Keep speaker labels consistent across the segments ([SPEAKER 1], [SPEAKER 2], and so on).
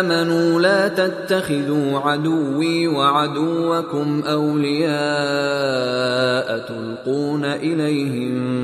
[SPEAKER 1] آمنوا لا تتخذوا عدوي وعدوكم أولياء تلقون إليهم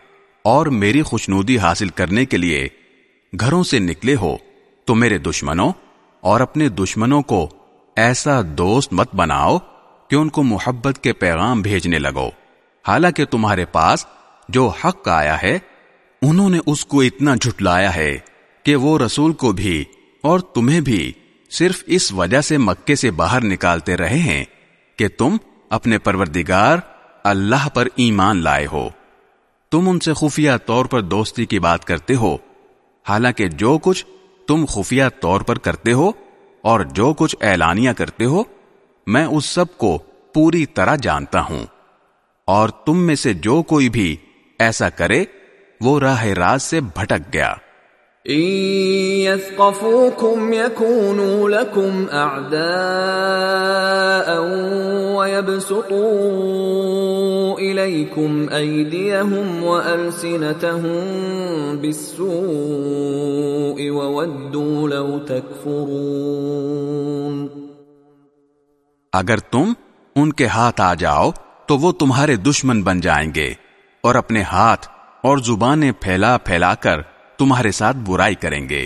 [SPEAKER 2] اور میری خوشنودی حاصل کرنے کے لیے گھروں سے نکلے ہو تو میرے دشمنوں اور اپنے دشمنوں کو ایسا دوست مت بناؤ کہ ان کو محبت کے پیغام بھیجنے لگو حالانکہ تمہارے پاس جو حق آیا ہے انہوں نے اس کو اتنا جھٹلایا ہے کہ وہ رسول کو بھی اور تمہیں بھی صرف اس وجہ سے مکے سے باہر نکالتے رہے ہیں کہ تم اپنے پروردگار اللہ پر ایمان لائے ہو تم ان سے خفیہ طور پر دوستی کی بات کرتے ہو حالانکہ جو کچھ تم خفیہ طور پر کرتے ہو اور جو کچھ اعلانیہ کرتے ہو میں اس سب کو پوری طرح جانتا ہوں اور تم میں سے جو کوئی بھی ایسا کرے وہ راہ راز سے بھٹک گیا
[SPEAKER 1] وودوا لو تكفرون
[SPEAKER 2] اگر تم ان کے ہاتھ آ جاؤ تو وہ تمہارے دشمن بن جائیں گے اور اپنے ہاتھ اور زبانیں پھیلا پھیلا کر تمہارے ساتھ برائی کریں گے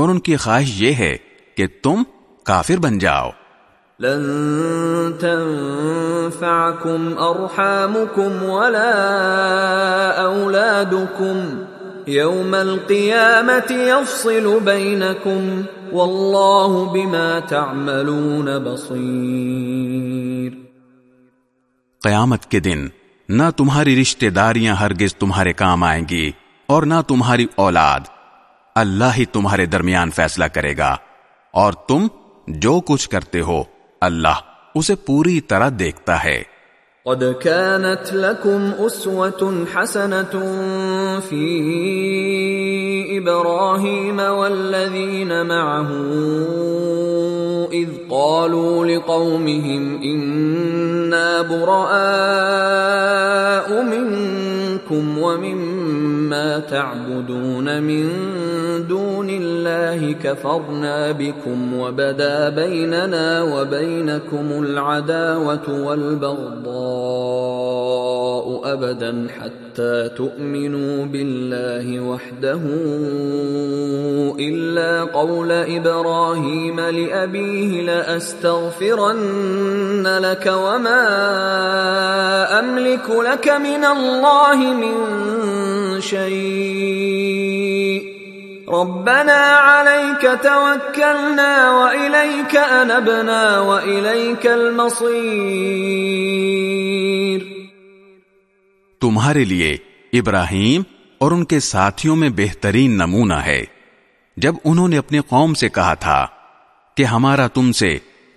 [SPEAKER 2] اور ان کی خواہش یہ ہے کہ تم کافر بن جاؤ
[SPEAKER 1] لن تنفعكم ارحامكم ولا اولادكم يوم القيامه يفصل بينكم والله بما تعملون بصير
[SPEAKER 2] قیامت کے دن نہ تمہاری رشتہ داریاں ہرگز تمہارے کام آئیں گی اور نہ تمہاری اولاد اللہ ہی تمہارے درمیان فیصلہ کرے گا اور تم جو کچھ کرتے ہو اللہ اسے پوری طرح دیکھتا ہے
[SPEAKER 1] قد كانت لكم اسوة حسنة في ابراهيم والذين معه اذ قالوا لقومهم اننا براء منكم ومن ما تعبدون من دون اللہ کفرنا بکم وبدا بیننا وبینکم العداوة والبغضاء ابدا حتى تؤمنوا بالله وحده الا قول ابراہیم لأبیه لأستغفرن لك وما املك لك من اللہ من شيء ربنا عليك توكلنا وإليك وإليك أنبنا المصير
[SPEAKER 2] تمہارے لیے ابراہیم اور ان کے ساتھیوں میں بہترین نمونہ ہے جب انہوں نے اپنی قوم سے کہا تھا کہ ہمارا تم سے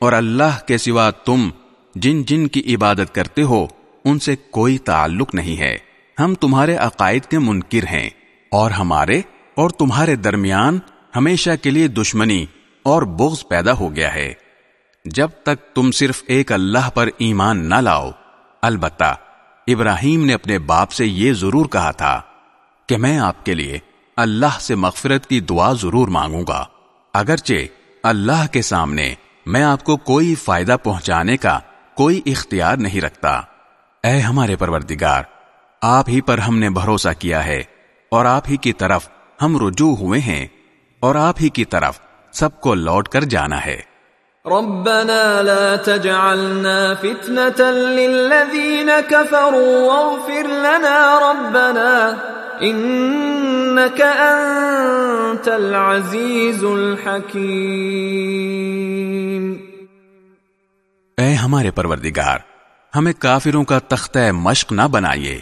[SPEAKER 2] اور اللہ کے سوا تم جن جن کی عبادت کرتے ہو ان سے کوئی تعلق نہیں ہے ہم تمہارے عقائد کے منکر ہیں اور ہمارے اور تمہارے درمیان ہمیشہ کے لیے دشمنی اور بغض پیدا ہو گیا ہے جب تک تم صرف ایک اللہ پر ایمان نہ لاؤ البتہ ابراہیم نے اپنے باپ سے یہ ضرور کہا تھا کہ میں آپ کے لیے اللہ سے مغفرت کی دعا ضرور مانگوں گا اگرچہ اللہ کے سامنے میں آپ کو کوئی فائدہ پہنچانے کا کوئی اختیار نہیں رکھتا اے ہمارے پروردگار آپ ہی پر ہم نے بھروسہ کیا ہے اور آپ ہی کی طرف ہم رجوع ہوئے ہیں اور آپ ہی کی طرف سب کو لوٹ کر جانا ہے
[SPEAKER 1] ربنا ربنا لا تجعلنا فتنة واغفر لنا العزیز الحکیم
[SPEAKER 2] اے ہمارے پروردگار ہمیں کافروں کا تختہ مشق نہ بنائیے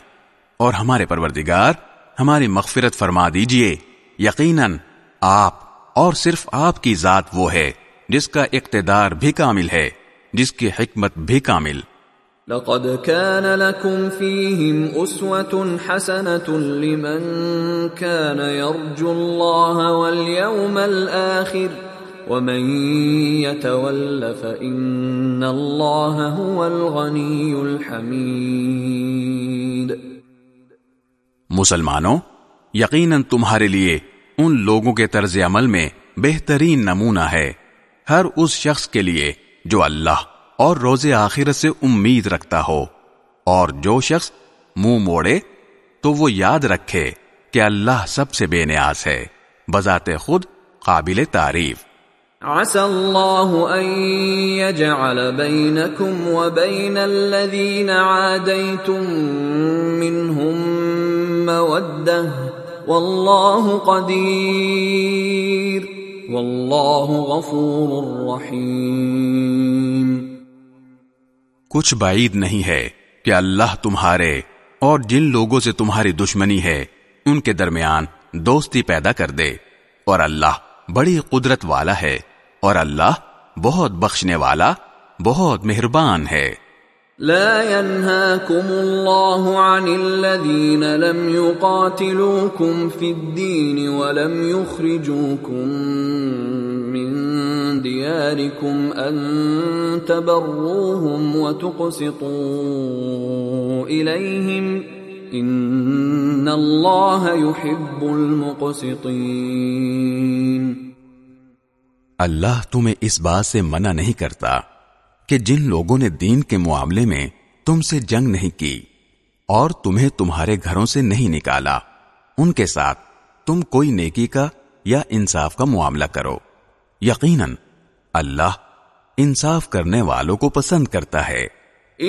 [SPEAKER 2] اور ہمارے پروردگار ہماری مغفرت فرما دیجئے یقیناً آپ اور صرف آپ کی ذات وہ ہے جس کا اقتدار بھی کامل ہے جس کی حکمت بھی کامل
[SPEAKER 1] لقد كان كان لكم فيهم أسوة حسنة لمن يرجو الله الله واليوم الآخر ومن يتول فإن هو الغني الحميد
[SPEAKER 2] مسلمانوں یقیناً تمہارے لیے ان لوگوں کے طرز عمل میں بہترین نمونہ ہے ہر اس شخص کے لیے جو اللہ اور روز آخر سے امید رکھتا ہو اور جو شخص منہ موڑے تو وہ یاد رکھے کہ اللہ سب سے بے نیاز ہے بذات خود قابل تعریف
[SPEAKER 1] عسى الله يجعل بينكم وبين الذين عاديتم منهم واللہ واللہ قدیر غفور الرحیم
[SPEAKER 2] کچھ بعید نہیں ہے کہ اللہ تمہارے اور جن لوگوں سے تمہاری دشمنی ہے ان کے درمیان دوستی پیدا کر دے اور اللہ بڑی قدرت والا ہے اور اللہ بہت بخشنے والا بہت مہربان ہے
[SPEAKER 1] لا ينهاكم الله عن الذين لم يقاتلوكم في الدين ولم يخرجوكم من دياركم أن تبروهم وتقسطوا إليهم إن الله يحب المقسطين
[SPEAKER 2] اللہ تمہیں اس بات سے منع نہیں کرتا کہ جن لوگوں نے دین کے معاملے میں تم سے جنگ نہیں کی اور تمہیں تمہارے گھروں سے نہیں نکالا ان کے ساتھ تم کوئی نیکی کا یا انصاف کا معاملہ کرو یقیناً اللہ انصاف کرنے والوں کو پسند کرتا ہے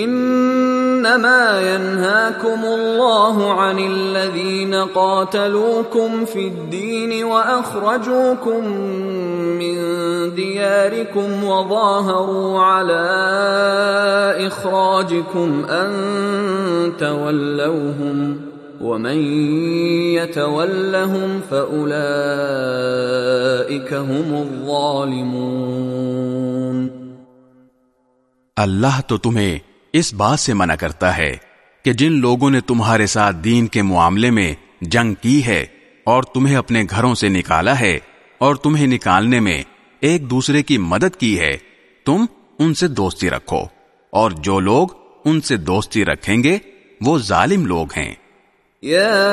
[SPEAKER 1] انما ينهاكم الله عن الذين قاتلوكم في الدين واخرجوكم من دیارکم وظاہروا علی اخراجکم ان تولوہم ومن يتولهم فأولئك هم الظالمون
[SPEAKER 2] اللہ تو تمہیں اس بات سے منع کرتا ہے کہ جن لوگوں نے تمہارے ساتھ دین کے معاملے میں جنگ کی ہے اور تمہیں اپنے گھروں سے نکالا ہے اور تمہیں نکالنے میں ایک دوسرے کی مدد کی ہے تم ان سے دوستی رکھو اور جو لوگ ان سے دوستی رکھیں گے وہ ظالم لوگ ہیں
[SPEAKER 1] یا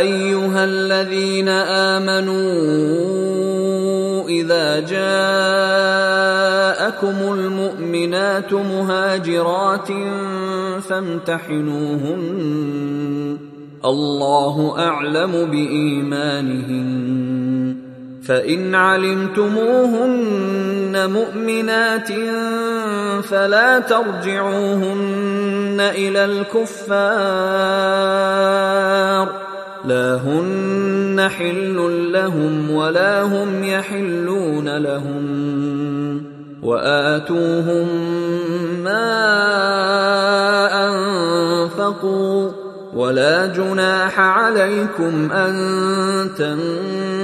[SPEAKER 1] ایوہا الذین آمنوا اذا جاءکم المؤمنات مہاجرات فامتحنوہن اللہ اعلم بی ایمانہن فَإِنْ عَلِمْتُمُوهُنَّ مُؤْمِنَاتٍ فَلَا تَرْجِعُوهُنَّ إِلَى الْكُفَّارِ لَا هُنَّ حِلٌّ لَهُمْ وَلَا هُمْ يَحِلُّونَ لَهُمْ وَآتُوهُمْ مَا أَنْفَقُوا وَلَا جُنَاحَ عَلَيْكُمْ أَنْ تَنْفَقُوا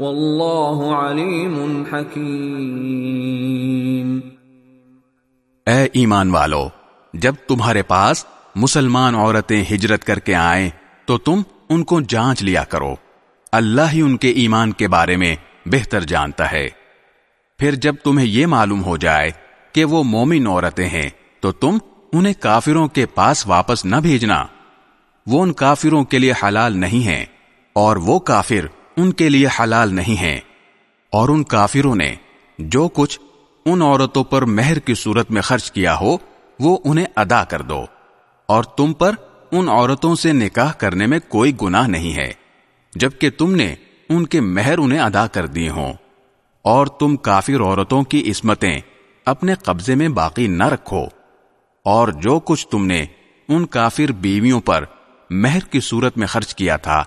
[SPEAKER 1] واللہ علیم حکیم
[SPEAKER 2] اے ایمان والو جب تمہارے پاس مسلمان عورتیں ہجرت کر کے آئیں تو تم ان کو جانچ لیا کرو اللہ ہی ان کے ایمان کے بارے میں بہتر جانتا ہے پھر جب تمہیں یہ معلوم ہو جائے کہ وہ مومن عورتیں ہیں تو تم انہیں کافروں کے پاس واپس نہ بھیجنا وہ ان کافروں کے لیے حلال نہیں ہیں اور وہ کافر ان کے لیے حلال نہیں ہیں اور ان کافروں نے جو کچھ ان عورتوں پر مہر کی صورت میں خرچ کیا ہو وہ انہیں ادا کر دو اور تم پر ان عورتوں سے نکاح کرنے میں کوئی گناہ نہیں ہے جبکہ تم نے ان کے مہر انہیں ادا کر دی ہوں اور تم کافر عورتوں کی اسمتیں اپنے قبضے میں باقی نہ رکھو اور جو کچھ تم نے ان کافر بیویوں پر مہر کی صورت میں خرچ کیا تھا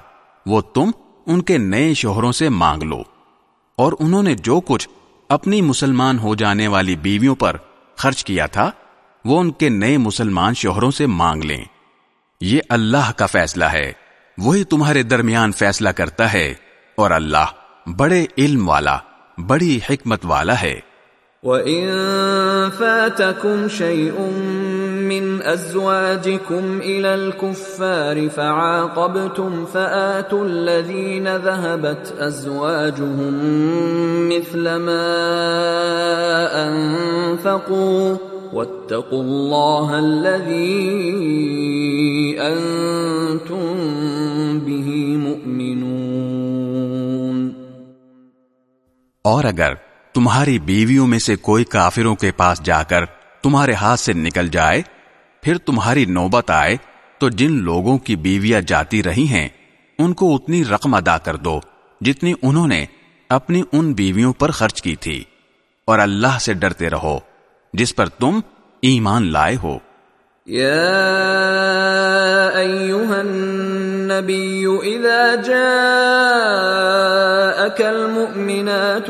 [SPEAKER 2] وہ تم ان کے نئے شوہروں سے مانگ لو اور انہوں نے جو کچھ اپنی مسلمان ہو جانے والی بیویوں پر خرچ کیا تھا وہ ان کے نئے مسلمان شوہروں سے مانگ لیں یہ اللہ کا فیصلہ ہے وہی تمہارے درمیان فیصلہ کرتا ہے اور اللہ بڑے علم والا بڑی حکمت والا ہے
[SPEAKER 1] من ازواجكم الى الكفار فعاقبتم فآتوا الذين ذهبت ازواجهم مثل ما انفقوا واتقوا الله الذي انتم به مؤمنون
[SPEAKER 2] اور اگر تمہاری بیویوں میں سے کوئی کافروں کے پاس جا کر تمہارے ہاتھ سے نکل جائے پھر تمہاری نوبت آئے تو جن لوگوں کی بیویاں جاتی رہی ہیں ان کو اتنی رقم ادا کر دو جتنی انہوں نے اپنی ان بیویوں پر خرچ کی تھی اور اللہ سے ڈرتے رہو جس پر تم ایمان لائے ہو
[SPEAKER 1] اذا المؤمنات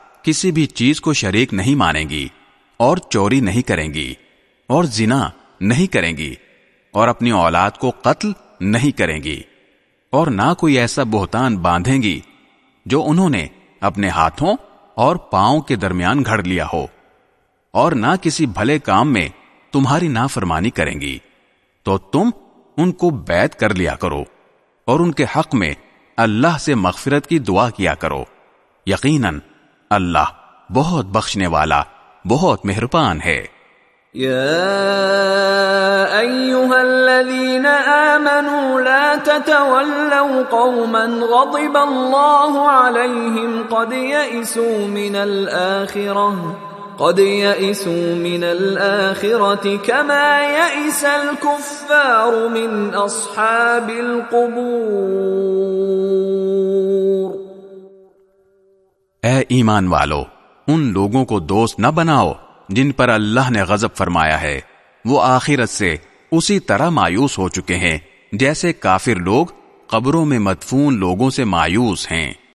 [SPEAKER 2] کسی بھی چیز کو شریک نہیں مانیں گی اور چوری نہیں کریں گی اور زنا نہیں کریں گی اور اپنی اولاد کو قتل نہیں کریں گی اور نہ کوئی ایسا بہتان باندھیں گی جو انہوں نے اپنے ہاتھوں اور پاؤں کے درمیان گھڑ لیا ہو اور نہ کسی بھلے کام میں تمہاری نافرمانی کریں گی تو تم ان کو بیت کر لیا کرو اور ان کے حق میں اللہ سے مغفرت کی دعا کیا کرو یقیناً اللہ بہت بخشنے والا بہت مہربان ہے
[SPEAKER 1] يا ايها الذين امنوا لا تتولوا قوما غضب الله عليهم قد قد يئسوا يئسوا من الاخره من الاخره كما يئس الكفار من اصحاب القبور
[SPEAKER 2] اے ایمان والو ان لوگوں کو دوست نہ بناؤ جن پر اللہ نے غضب فرمایا ہے وہ آخرت سے اسی طرح مایوس ہو چکے ہیں جیسے کافر لوگ قبروں میں مدفون لوگوں سے مایوس ہیں